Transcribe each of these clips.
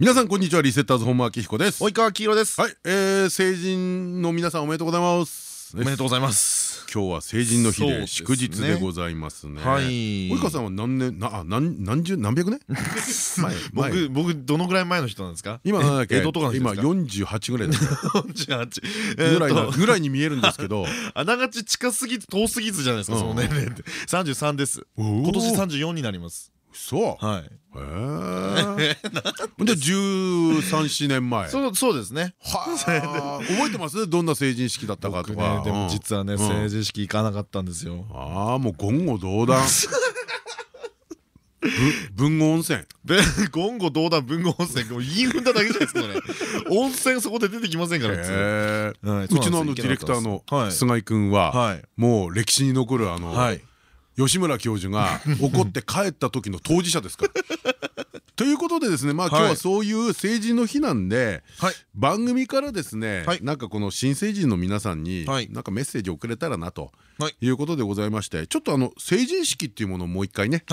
皆さんこんにちは。リセッターズ本間明彦です。及川黄色です。はい、えー、成人の皆さんおめでとうございます。おめでとうございます。今日は成人の日で祝日でございますね。はい。及川さんは何年なあ何何十何百年？僕僕どのぐらい前の人なんですか？今なんだっけ？今48ぐらいだ48ぐらいぐらいに見えるんですけど。あながち近すぎず遠すぎずじゃないですかその年齢って。33です。今年34になりますそうはい。へえで十三四年前。そうそうですね。は覚えてます？どんな成人式だったかとか。でも実はね成人式行かなかったんですよ。ああもう言語道断。文豪温泉。言語道断文豪温泉。言い踏んだだけじゃないですかね温泉そこで出てきませんからうちのあのディレクターの菅井君はもう歴史に残るあの吉村教授が 怒って帰った時の当事者ですから。ということでですねまあ今日はそういう成人の日なんで番組からですねなんかこの新成人の皆さんになんかメッセージを送れたらなとい。うことでございましてちょっとあの成人式っていうものをもう一回ね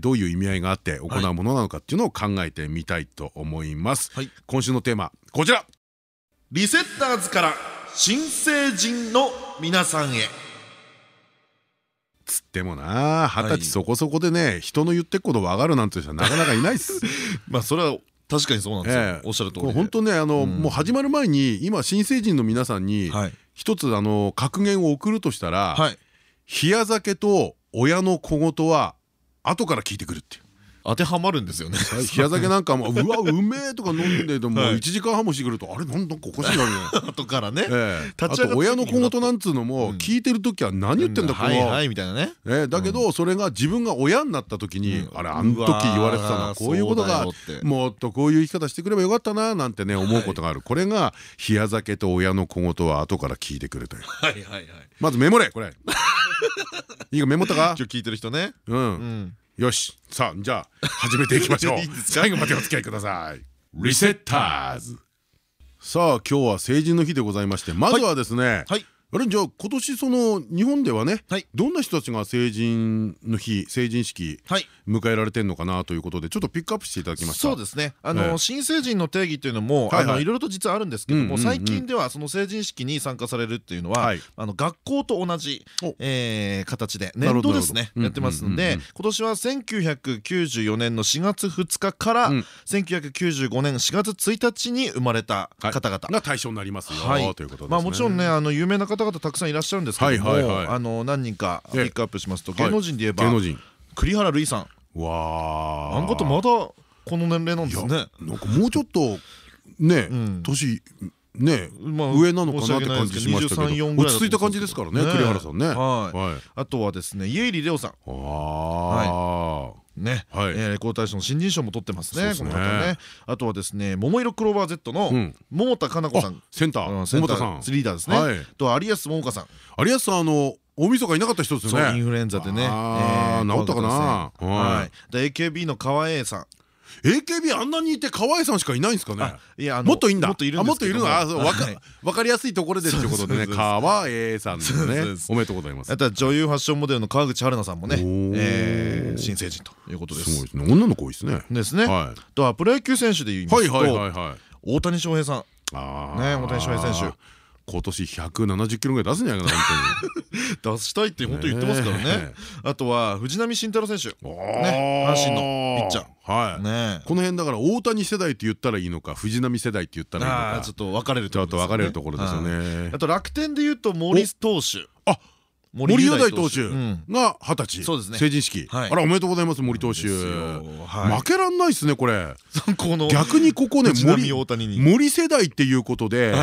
どういう意味合いがあって行うものなのかっていうのを考えてみたいと思います。今週のテーマこちら。リセッターズから新成人の皆さんへつってもな二十歳そこそこでね人の言ってっこと分かるなんて人はなかなかいないっす。まあそれは確かにそうなんですよ。おっしゃる通り本当ねあのもう始まる前に今新成人の皆さんに一つあの格言を送るとしたら冷や酒と親の小言は後から聞いてくるっていう当てはまるんですよね。冷や酒なんかもうわうめえとか飲んでても1時間半もしてくるとあれなんだかおかしいなみ後からね。あと親の小言なんつうのも聞いてる時は何言ってんだこの。はいみたいなね。だけどそれが自分が親になった時にあれあの時言われてたなこういうことがもっとこういう生き方してくればよかったななんてね思うことがある。これが冷や酒と親の小言は後から聞いてくるというまずメモれこれ。いいかメモったか？聞いてる人ね。うんよし。さあじゃあ始めていきましょう。最後までお付き合いください。リセッターズ。さあ今日は成人の日でございましてまずはですね、はいあれじゃあ今年その日本ではね、はい、どんな人たちが成人の日成人式迎えられてるのかなということでちょっとピックアップしていただきました。そうですね。あの、えー、新成人の定義っていうのもいろいろと実はあるんですけども最近ではその成人式に参加されるっていうのは、はい、あの学校と同じ、えー、形で年度ですね？やってますので今年は1994年の4月2日から、うん、1995年4月1日に生まれた方々、が対象になりますよ、ということですね。まあもちろんねあの有名な方々たくさんいらっしゃるんですけどもあの何人かピックアップしますと芸能人で言えば栗原類さん。わあ。あの方まだこの年齢なんですね。なんかもうちょっとね年ね上なのかなって感じしましたけど。落ち着いた感じですからね栗原さんね。あとはですね家入レオさん。あ。あね、はい、えー、レコード大賞の新人賞も取ってますね。この方ね。あとはですね、桃色クローバー Z の桃田かな子さん、センター、桃田さん、リーダーですね。と有安桃香さん。有安さんあの大晦日いなかった人ですよね。インフルエンザでね。ああ、治ったかな。はい。で AKB の川栄さん。AKB あんなにいて河合さんしかいないんですかね？いやもっといいんだ。もっといるも。っといるの？あ分かりやすいところでっていうことでね。川栄さんですね。おめでとうございます。あとは女優ファッションモデルの川口春奈さんもね新成人ということです。すごいですね。女の子多いですね。ですね。とはプロ野球選手で言いますと大谷翔平さん。ね大谷翔平選手今年170キロぐらい出すんじゃないかな本当に。出したいって本当言ってますからね。あとは藤浪晋太郎選手。ね阪神のピッチャー。はい。ねこの辺だから大谷世代って言ったらいいのか藤浪世代って言ったらいいのか。ちょっと分かれるちょっと分かれるところですよねあと楽天で言うと森投手あ森雄大投手が二十歳。成人式。あらおめでとうございます森投手。負けらんないですねこれ。逆にここね森世代っていうことで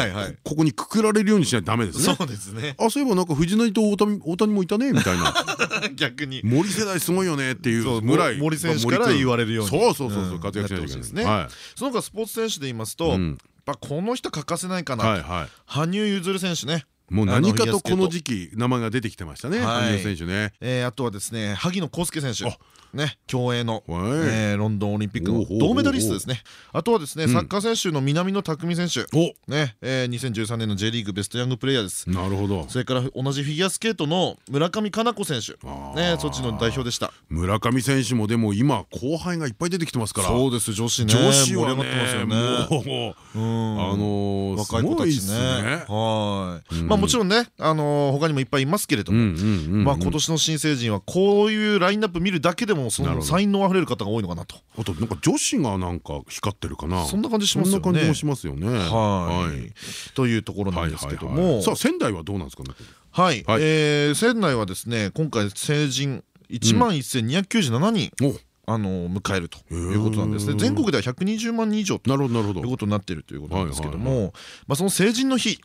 ここにくくられるようにしないとダメですね。そうですね。あそういえばなんか藤浪と大谷もいたねみたいな。逆に。森世代すごいよねっていうぐらい。森選手から言われるように。そうそうそう活躍しないといけないですね。その他スポーツ選手で言いますとぱこの人欠かせないかな羽生結弦選手ねもう何かとこの時期名前が出てきてましたね羽生選手ね。あとはですね萩野公介選手ね競泳のロンドンオリンピックの銅メダリストですね。あとはですねサッカー選手の南野拓実選手。ね2013年の J リーグベストヤングプレイヤーです。なるほど。それから同じフィギュアスケートの村上佳菜子選手。ねそっちの代表でした。村上選手もでも今後輩がいっぱい出てきてますから。そうです女子ね。女子はねもうあの若い子たちね。はい。まあもちろんねあの他にもいっぱいいますけれども。まあ今年の新成人はこういうラインナップ見るだけでもその才能あふれる方が多いのかなと。あとなんか女子がなんか光ってるかな。そんな感じしますよね。そんな感じもしますよね。はい。というところなんですけども。さあ仙台はどうなんですかねはい。仙台はですね今回成人1万1297人あの迎えるということなんですね。全国では120万人以上ということになっているということなんですけども。その成人の日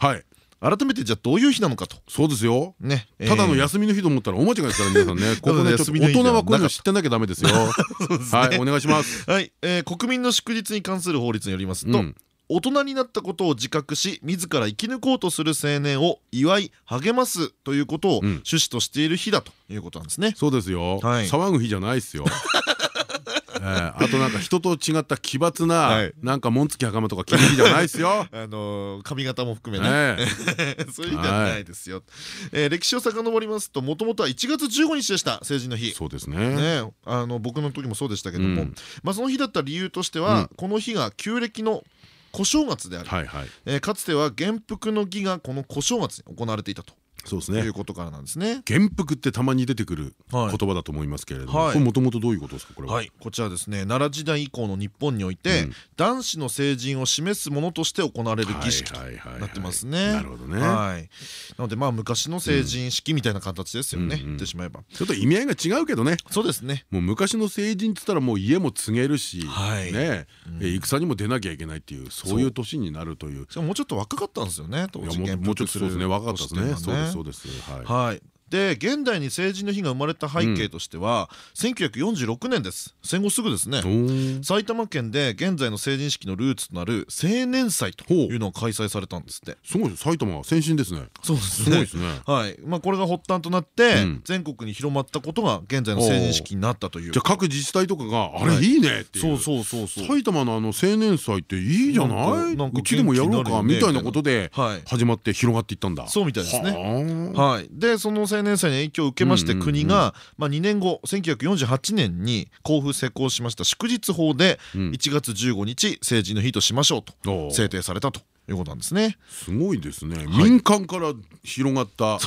改めてじゃあどういう日なのかと。そうですよ。ね。ただの休みの日と思ったら大間違いですから皆さんね。ここね大人はこういうの知ってなきゃダメですよ。はいお願いします。はい。国民の祝日に関する法律によりますと大人になったことを自覚し自ら生き抜こうとする青年を祝い励ますということを趣旨としている日だということなんですね。そうですよ。騒ぐ日じゃないですよ あとなんか人と違った奇抜ななんか紋付き袴とか着る日じゃないですよ。あの髪型も含めね。そういう日じゃないですよ。歴史を遡りますともともとは1月15日でした成人の日。そうですね。あの僕の時もそうでしたけども。まあその日だった理由としてはこの日が旧暦の小正月である。かつては元服の儀がこの小正月に行われていたとそうですね。いうことからなんですね。元服ってたまに出てくる言葉だと思いますけれども、これもともとどういうことですかこれは？はい、こちらですね。奈良時代以降の日本において、男子の成人を示すものとして行われる儀式となってますね。なるほどね。はい。なのでまあ昔の成人式みたいな形ですよね。言ってしまえば。ちょっと意味合いが違うけどね。そうですね。もう昔の成人っつったらもう家も継げるし、ね、戦にも出なきゃいけないっていうそういう年になるという。もうちょっと若かったんですよね。当時もうちょっとそうですね。若かったですね。そうですそうです。はい。はいで現代に成人の日が生まれた背景としては、うん、1946年です。戦後すぐですね。埼玉県で現在の成人式のルーツとなる青年祭というのが開催されたんですって。すごい埼玉は先進ですね。そうですすごいですね。はい。まあこれが発端となって、全国に広まったことが現在の成人式になったという。じゃあ各自治体とかがあれい。いねってそうそうそうそう。埼玉のあの青年祭っていいじゃない？うちでもやろうか？みたいなことで始まって広がっていったんだ。そうみたいですね。はい。でその青年祭に影響を受けまして国が2年後1948年に交付施行しました祝日法で1月15日成人の日としましょうと制定されたということなんですね。すごいですね。民間から広がった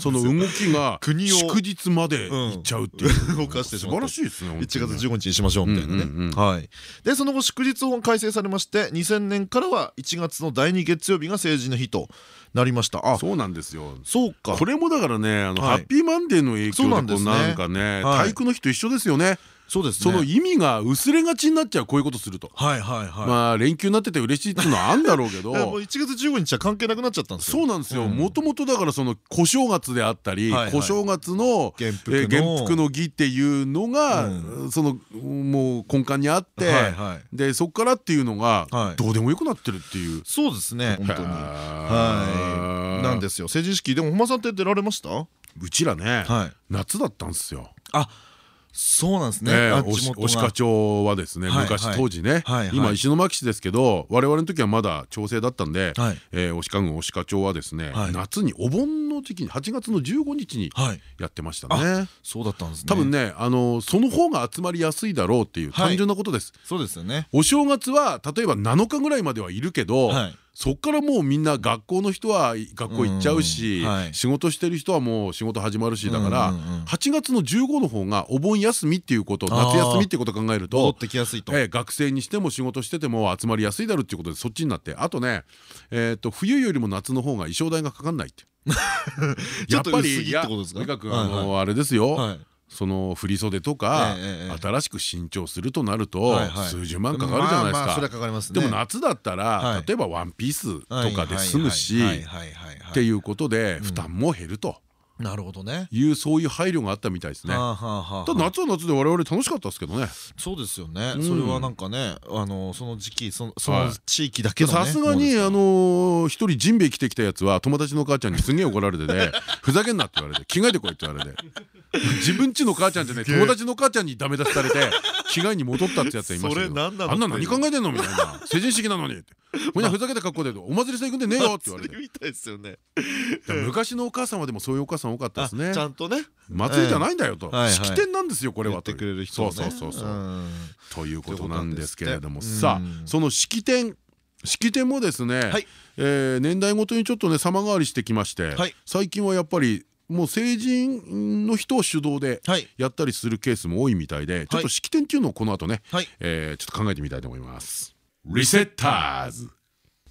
その動きが国を祝日まで行っちゃうっていう動かして素晴らしいですね。1月15日にしましょうみたいなね。はい。でその後祝日法改正されまして2000年からは1月の第2月曜日が成人の日となりました。あ、そうなんですよ。そうか。これもだからね、あのハッピーマンデーの影響でなんかね、体育の日と一緒ですよね。そうです。その意味が薄れがちになっちゃうこういうことすると。はいはいはい。まあ連休になってて嬉しいっていうのはあんだろうけど。もう1月15日は関係なくなっちゃったんですよ。そうなんですよ。もともとだからその小正月であったり小正月の元服の。儀っていうのがそのもう根幹にあってでそこからっていうのがどうでもよくなってるっていう。そうですね。本当に。はい。なんですよ。成人式でも本間さんって出られました？うちらね夏だったんですよ。あそうなんですね。押鹿町はですね昔当時ね今石巻市ですけど我々の時はまだ調整だったんで押鹿郡押鹿町はですね夏にお盆の時期に8月の15日にやってましたね。そうだったんですね。多分ねあのその方が集まりやすいだろうっていう単純なことです。そうですよね。お正月は例えば7日ぐらいまではいるけど。そっからもうみんな学校の人は学校行っちゃうし仕事してる人はもう仕事始まるしだから8月の15の方がお盆休みっていうこと夏休みっていうことを考えると学生にしても仕事してても集まりやすいだろうっていうことでそっちになってあとね冬よりも夏の方が衣装代がかかんないって。やっぱりいやとにかくあのあれですよその振袖とか新しく新調するとなると数十万かかるじゃないですか。でも夏だったら例えばワンピースとかで済むしっていうことで負担も減ると。なるほどね。いうそういう配慮があったみたいですね。ただ夏は夏で我々楽しかったですけどね。そうですよね。それはなんかねあのその時期そのその地域だけさすがにあの一人ジンベエ着てきたやつは友達の母ちゃんにすげえ怒られてね ふざけんなって言われて着替えてこいって言われて。自分ちの母ちゃんじゃね友達の母ちゃんにダメ出しされて着替えに戻ったってやつがいましたけど。あんな何考えてんのみたいな。成人式なのにってほんなふざけた格好でお祭りさん行くんでねえよって言われて昔のお母さんはでもそういうお母さん多かったですね。ちゃんとね。祭りじゃないんだよと。式典なんですよこれはってくれる人そうそうそうということなんですけれども。さあその式典。式典もですね、年代ごとにちょっとね様変わりしてきまして、はい、最近はやっぱりもう成人の人を主導でやったりするケースも多いみたいで、ちょっと式典っていうのをこの後ね、はい、えー、ちょっと考えてみたいと思います。リセッターズ。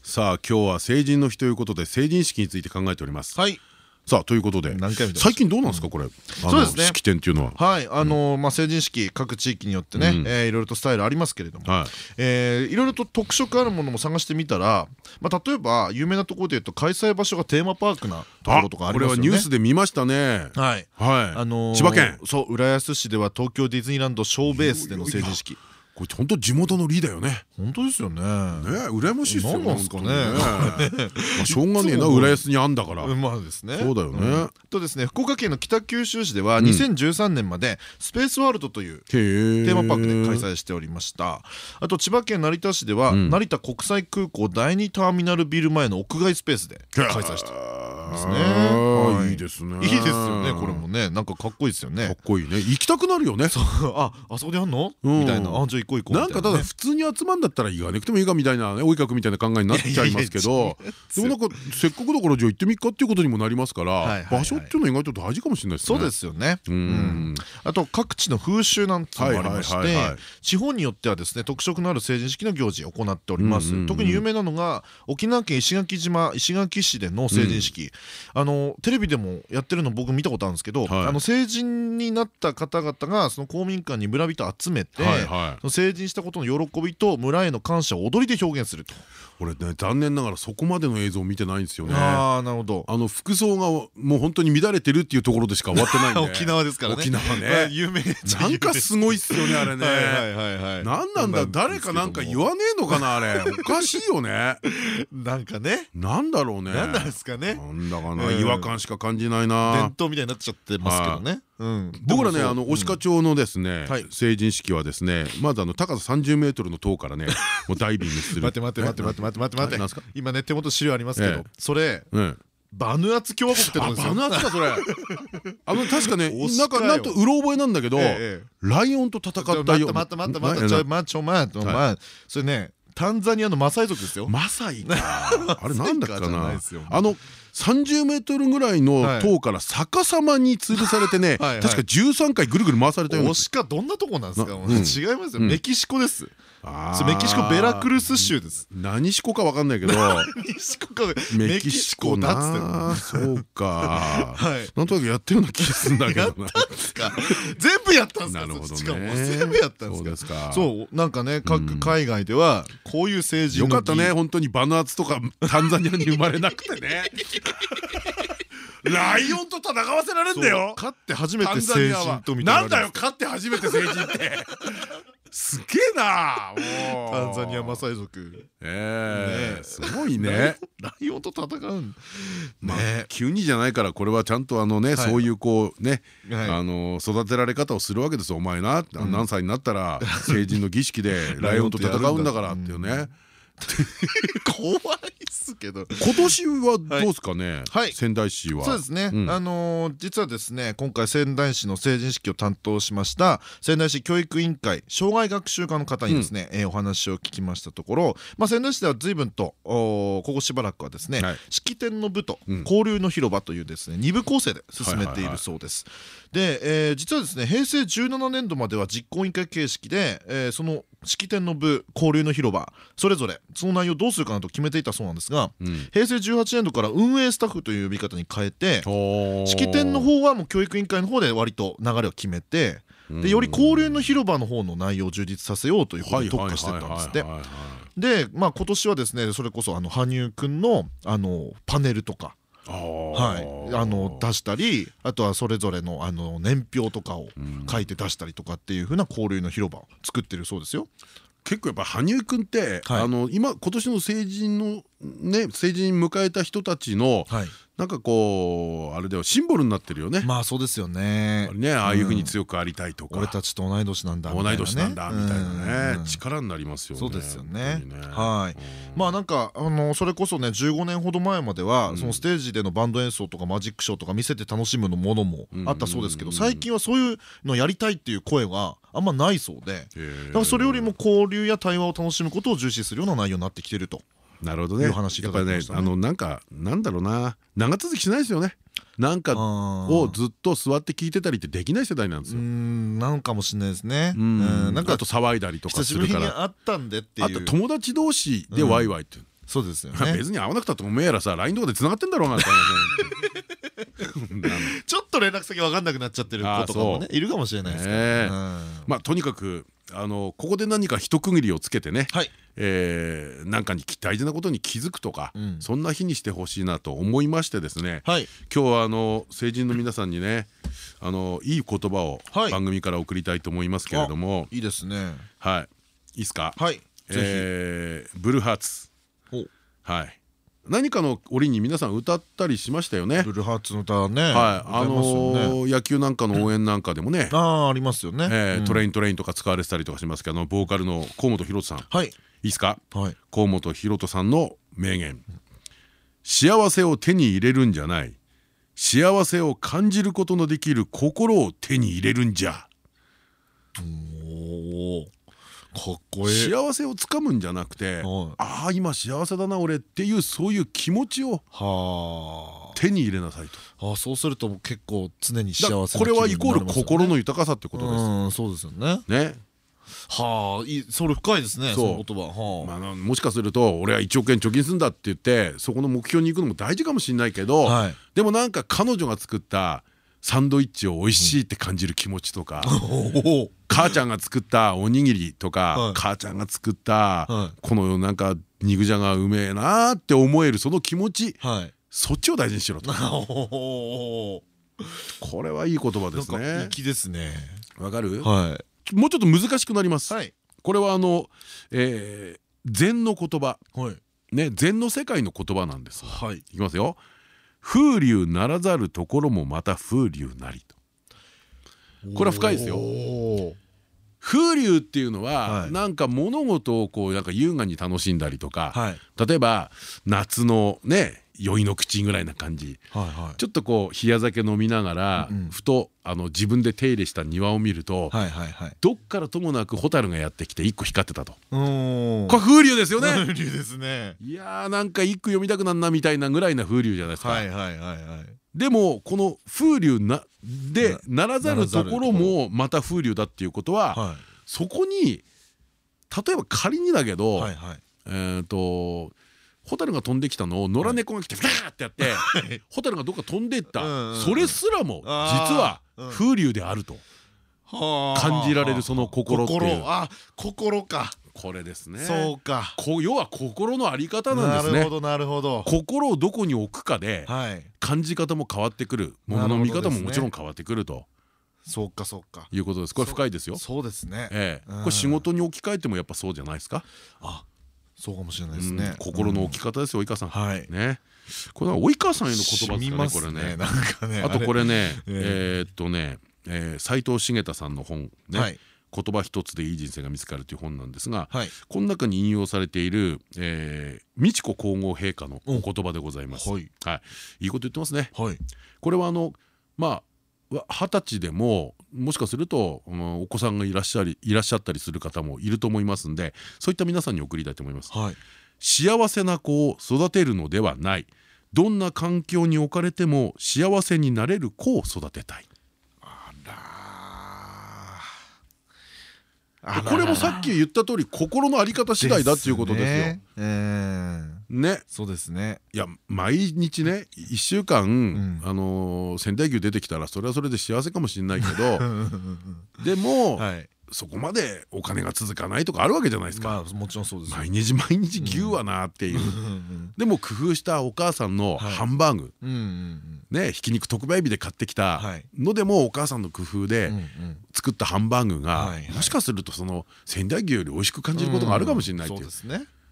さあ今日は成人の日ということで成人式について考えております。はい。さあということで最近どうなんですかこれ？そうですね。式典っていうのは。はい。あのまあ成人式各地域によってねいろいろとスタイルありますけれども。い。ろいろと特色あるものも探してみたらまあ例えば有名なところでいうと開催場所がテーマパークなところとかありますよね。これはニュースで見ましたね。はい。はい。あの千葉県。そう浦安市では東京ディズニーランドショーベースでの成人式これ本当地元のリーだよね。本当ですよね。ね、羨ましいですよ。なんですかね。まあしょうがねえな、浦安にあんだから。まあですね。そうだよね。とですね、福岡県の北九州市では2013年までスペースワールドというテーマパークで開催しておりました。あと千葉県成田市では成田国際空港第二ターミナルビル前の屋外スペースで開催した。ですね。いいですね。いいですよね。これもね、なんかかっこいいですよね。かっこいいね。行きたくなるよね。あ、あそこでやんの？みたいな。あ、じゃあ行こう行こう。なんかただ普通に集まんだったら行かなくてもいいかみたいなね、追いかくみたいな考えになっちゃいますけど、でもなんかせっかくだからじゃあ行ってみっかっていうことにもなりますから、場所っていうのは意外と大事かもしれないですね。そうですよね。うん。あと各地の風習なんてもありまして、地方によってはですね、特色のある成人式の行事を行っております。特に有名なのが沖縄県石垣島石垣市での成人式。あのテレビでもやってるの僕見たことあるんですけど、はい、あの成人になった方々がその公民館に村人集めて、はい、成人したことの喜びと村への感謝を踊りで表現すると。俺ね残念ながらそこまでの映像を見てないんですよね。ああなるほど。あの服装がもう本当に乱れてるっていうところでしか終わってないんで。沖縄ですからね。沖縄ね。有名なんかすごいっすよねあれね。はいはいはい。なんなんだ誰かなんか言わねえのかなあれ。おかしいよね。なんかね。なんだろうね。なんなんですかね。なんだかな違和感しか感じないな。伝統みたいになっちゃってますけどね。僕らねあの押鹿町のですね成人式はですねまずあの高さ30メートルの塔からね もうダイビングする。待って待って待って待って待って待って。待って今ね手元資料ありますけどそれバヌアツ共和国ってとバヌアツかそれ。あの確かねなんかなんとうろ覚えなんだけどライオンと戦ったよ。待って待って待って待って。待ってそれねタンザニアのマサイ族ですよ。マサイか。あれなんだっけかな。あの30メートルぐらいの塔から逆さまに吊るされてね確か13回ぐるぐる回されたような。オシカどんなとこなんですか？違いますよ。メキシコです。メキシコベラクルス州です。何シコかわかんないけど。メキシコな。そうか。なんとなくやってるような気がするんだけど全部やったんですか？なるほど全部やったんですか。そうなんかね各海外ではこういう政治よかったね。本当にバヌアツとかタンザニアに生まれなくてね。ライオンと戦わせられんだよ。勝って初めて成人とみたいななんだよ勝って初めて成人ってすげえなタンザニアマサイ族ええ。すごいね。ライオンと戦うまあ急にじゃないからこれはちゃんとあのねそういうこうねあの育てられ方をするわけですお前な。何歳になったら 成人の儀式でライオンと戦うんだからっていうね怖いっすけど。今年はどうですかね？仙台市は。そうですね。あの実はですね今回仙台市の成人式を担当しました仙台市教育委員会障害学習課の方にですねお話を聞きましたところまあ仙台市では随分とここしばらくはですね式典の部と交流の広場というですね二部構成で進めているそうです。で実はですね平成17年度までは実行委員会形式でその式典の部交流の広場それぞれその内容どうするかなと決めていたそうなんですが、うん、平成18年度から運営スタッフという呼び方に変えて式典の方はもう教育委員会の方で割と流れを決めてでより交流の広場の方の内容を充実させようということに特化していったんですって。で、まあ、今年はですねそれこそあの羽生くんのあのパネルとかはい、あの出したりあとはそれぞれのあの年表とかを書いて出したりとかっていうふうな交流の広場を作ってるそうですよ。結構やっぱ羽生君って、はい、あの今今年の成人のね成人迎えた人たちの、はい、なんかこうあれではシンボルになってるよね。まあそうですよね。ねああいうふうに強くありたいとか、俺たちと同い年なんだ同い年なんだみたいなね力になりますよね。そうですよね。はい。まあなんかあのそれこそね15年ほど前まではそのステージでのバンド演奏とかマジックショーとか見せて楽しむのものもあったそうですけど最近はそういうのやりたいっていう声があんまないそうでだからそれよりも交流や対話を楽しむことを重視するような内容になってきてると。なるほどね。やっぱね、あのなんかなんだろうな、長続きしないですよね。なんかをずっと座って聞いてたりってできない世代なんですよ。なんかもしれないですね。なんかあと騒いだりとかするから。あったんでっていう。あと友達同士でワイワイって。そうですよね。別に会わなくたっておめえやらさ LINE とかで繋がってんだろうなって ちょっと連絡先分かんなくなっちゃってる子とかもねいるかもしれないですね。まあとにかくあのここで何か一区切りをつけてね、はい、えー、なんかに大事なことに気づくとか、うん、そんな日にしてほしいなと思いましてですね、はい、今日はあの成人の皆さんにねあのいい言葉を番組から送りたいと思いますけれども、い、いですね。はい。いいですか？はい、えー、ブルーハーツ。はい何かの折に皆さん歌ったりしましたよね。ブルーハーツの歌ね。はい、あの野球なんかの応援なんかでもね。ああ、ありますよね。トレイントレインとか使われてたりとかしますけど、ボーカルの河本大翔さん。はい。いいですか？はい。河本大翔さんの名言。幸せを手に入れるんじゃない。幸せを感じることのできる心を手に入れるんじゃ。おお。幸せをつかむんじゃなくて、ああ今幸せだな俺っていうそういう気持ちを手に入れなさいと。あそうすると結構常に幸せこれはイコール心の豊かさってことです。そうですよね。ね。はあ、それ深いですね。その言葉。はあ、まあ、もしかすると、俺は1億円貯金するんだって言って、そこの目標に行くのも大事かもしれないけど。はい、でも、なんか彼女が作ったサンドイッチを美味しいって感じる気持ちとか、母ちゃんが作ったおにぎりとか、母ちゃんが作ったこのなんか肉じゃがうめえなって思えるその気持ち、そっちを大事にしろと。これはいい言葉ですね。粋ですね。わかる？はい。もうちょっと難しくなります。これはあの、え禅の言葉、ね禅の世界の言葉なんです。はい。いきますよ。風流ならざるところもまた風流なりと。これは深いですよ。風流っていうのはなんか物事をこうなんか優雅に楽しんだりとか。例えば夏のね酔いの口ぐらいな感じ。ちょっとこう冷や酒飲みながらふとあの自分で手入れした庭を見るとどっからともなく蛍がやってきて一個光ってたと。これ風流ですよね。風流ですね。いやーなんか一句読みたくなんなみたいなぐらいな風流じゃないですか。でもこの風流なでならざるところ。もまた風流だっていうことはそこに例えば仮にだけどえっと蛍が飛んできたのを野良猫が来てフラーってやって蛍がどっか飛んでいった。それすらも実は風流であると。感じられるその心っていう。あ心か。これですね。そうか。要は心のあり方なんですね。なるほどなるほど。心をどこに置くかで感じ方も変わってくる。ものの見方ももちろん変わってくると。そうかそうか。いうことです。これ深いですよ。そうですね。ええ。これ仕事に置き換えてもやっぱそうじゃないですか？あそうかもしれないですね。心の置き方ですよ、及川さん。はい。ね。これは及川さんへの言葉ですかね、これね。なんかね。あとこれね、えっとね、斎藤茂太さんの本ね。言葉一つでいい人生が見つかるという本なんですが、この中に引用されている美智子皇后陛下のお言葉でございます。はい、いいこと言ってますね。これはあのまあ二十歳でももしかすると、うん、お子さんがいらっしゃりいらっしゃったりする方もいると思いますんでそういった皆さんに送りたいと思います。はい、幸せな子を育てるのではないどんな環境に置かれても幸せになれる子を育てたい。これもさっき言った通り心の在り方次第だっていうことですよ。ね、そうですね。いや毎日ね1週間、あの仙台牛出てきたらそれはそれで幸せかもしれないけど でも、そこまでお金が続かないとかあるわけじゃないですか。もちろんそうです。毎日毎日牛はなっていう。でも工夫したお母さんのハンバーグ、ねひき肉特売日で買ってきたのでもお母さんの工夫で作ったハンバーグがもしかするとその仙台牛より美味しく感じることがあるかもしれないっていう。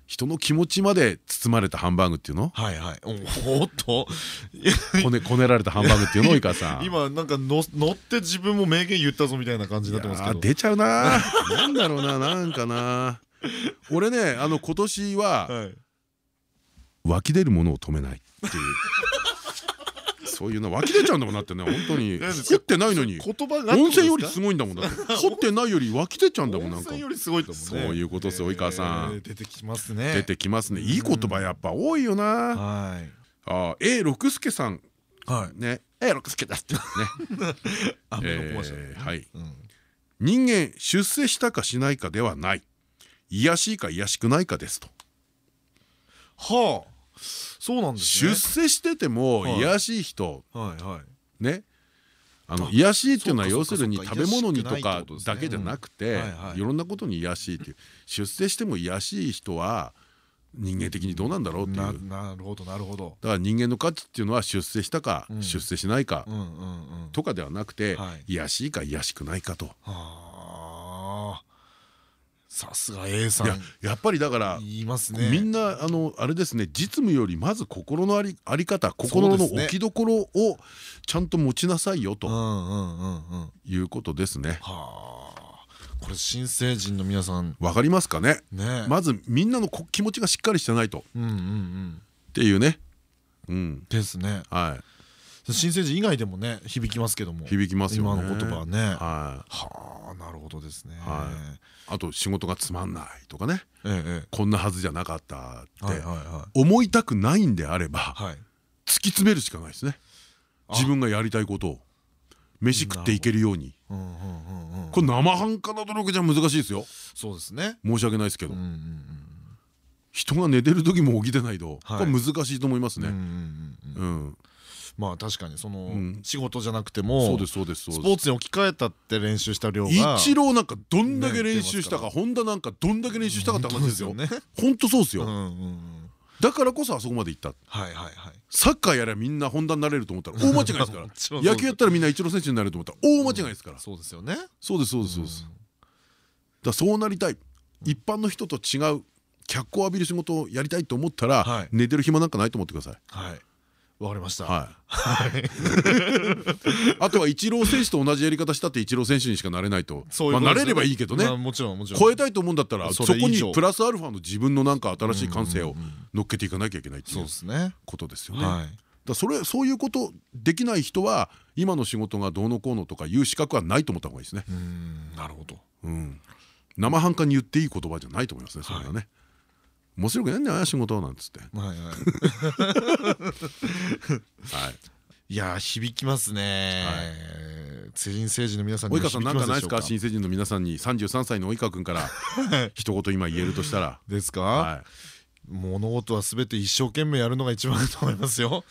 人の気持ちまで包まれたハンバーグっていうの？はいはい。お っと？こねこねられたハンバーグっていうの？及川さん。今なんかの乗って自分も名言言ったぞみたいな感じになってますけど。出ちゃうな。なんだろうななんかな。俺ねあの今年は、はい、湧き出るものを止めないっていうそういうの湧き出ちゃうんだもんなってね本当に。掘ってないのに。温泉よりすごいんだもんだって。掘ってないより湧き出ちゃうんだもんなんか。そういうことです及川さん。出てきますね。出てきますね。いい言葉やっぱ多いよな。はい。あ A 六輔さん。ね。A 六輔だってね。はい。人間出世したかしないかではない。癒しいか癒しくないかですと。はあそうなんです出世してても癒しい人。ね。あの癒しいっていうのは要するに食べ物にとかだけじゃなくていろんなことに癒しいっていう。出世しても癒しい人は人間的にどうなんだろうっていう。なるほどなるほど。だから人間の価値っていうのは出世したか出世しないかとかではなくて癒しいか癒しくないかと。さすが A さん。やっぱりだから言いますね。みんなあのあれですね実務よりまず心のありあり方心の置きどころをちゃんと持ちなさいよと。いうことですね。はあ。これ新成人の皆さん。わかりますかね？まずみんなの気持ちがしっかりしてないと。っていうね。うん、ですね。はい新成人以外でもね響きますけども。響きますよね。今の言葉はね。はあなるほどですね。あと仕事がつまんないとかね。こんなはずじゃなかったって思いたくないんであれば突き詰めるしかないですね。自分がやりたいことを。飯食っていけるように。これ生半可な努力じゃ難しいですよ。そうですね。申し訳ないですけど。人が寝てる時も起きてないと。これ難しいと思いますね。うんまあ確かにその仕事じゃなくてもそうですそうですスポーツに置き換えたって練習した量が一郎なんかどんだけ練習したか本田なんかどんだけ練習したかって話ですよ。ね本当そうですよ。だからこそあそこまで行った。サッカーやればみんな本田になれると思ったら大間違いですから。野球やったらみんな一郎選手になれると思ったら大間違いですから。そうですよね。そうですそうですそうです。だそうなりたい。一般の人と違う脚光を浴びる仕事をやりたいと思ったら寝てる暇なんかないと思ってください。はいわかりました。はい。あとはイチロー選手と同じやり方したってイチロー選手にしかなれないと。まあなれればいいけどね。もちろんもちろん。超えたいと思うんだったらそこにプラスアルファの自分のなんか新しい感性を乗っけていかなきゃいけないっていうことですよね。だそれそういうことできない人は今の仕事がどうのこうのとかいう資格はないと思った方がいいですね。なるほど。生半可に言っていい言葉じゃないと思いますね。それはね。面白くないんだよ仕事なんつって。はいはい。い。や響きますね。新成人の皆さん及川さんかないですか？新成人の皆さんに33歳の及川君から一言今言えるとしたら。ですか？物事はすべて一生懸命やるのが一番だと思いますよ。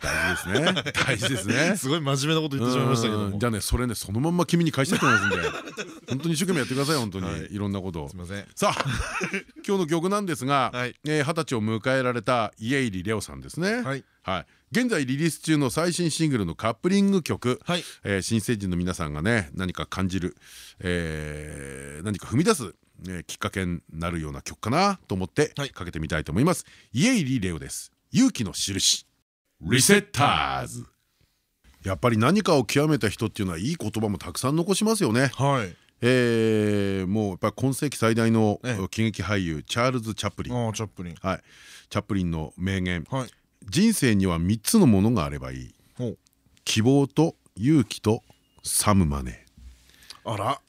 大事ですね。大事ですね。すごい真面目なこと言ってしまいましたけどじゃあね、それね、そのまんま君に返したいと思いますんで。本当に一生懸命やってください、本当に、い、ろんなことすみません。さあ、今日の曲なんですが、二十歳を迎えられた家入レオさんですね。はい。はい。現在リリース中の最新シングルのカップリング曲、はい、えー、新成人の皆さんがね何か感じる、えー、何か踏み出すえきっかけになるような曲かなと思ってかけてみたいと思います、家入レオです。勇気の印。リセッターズ。やっぱり何かを極めた人っていうのはいい言葉もたくさん残しますよね。はい。えー、もうやっぱり今世紀最大の喜劇俳優チャールズ・チャップリン。チャップリン。はい。チャップリンの名言、はい、人生には3つのものがあればいい。希望と勇気とサムマネあら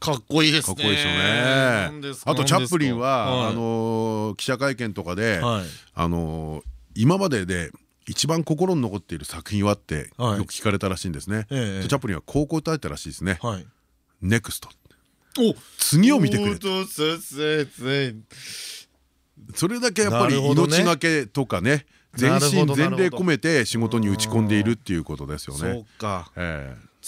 かっこいいですかっこいいですよね。あとチャップリンはあの記者会見とかであの今までで一番心に残っている作品はってよく聞かれたらしいんですね。チャップリンは高校歌えたらしいですね。ネクスト。次を見てくれそれだけやっぱり命がけとかね全身全霊込めて仕事に打ち込んでいるっていうことですよね。そうか。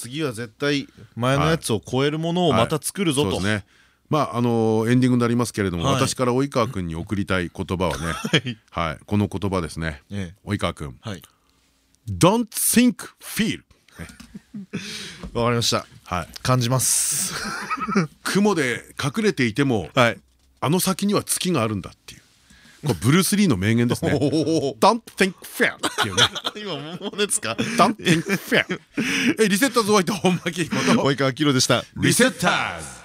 次は絶対前のやつを超えるものをまた作るぞと。ねまああのエンディングになりますけれども、私から及川君に送りたい言葉はね、はい、この言葉ですね。及川君、Don't think, feel。わかりました。はい、感じます。雲で隠れていても、はい、あの先には月があるんだっていう。これブルース・リーの名言ですね。Don't think fair っていうね。今もうですか？Don't think fair。え、リセッターズホワイト本間明彦と及川明でした。リセッターズ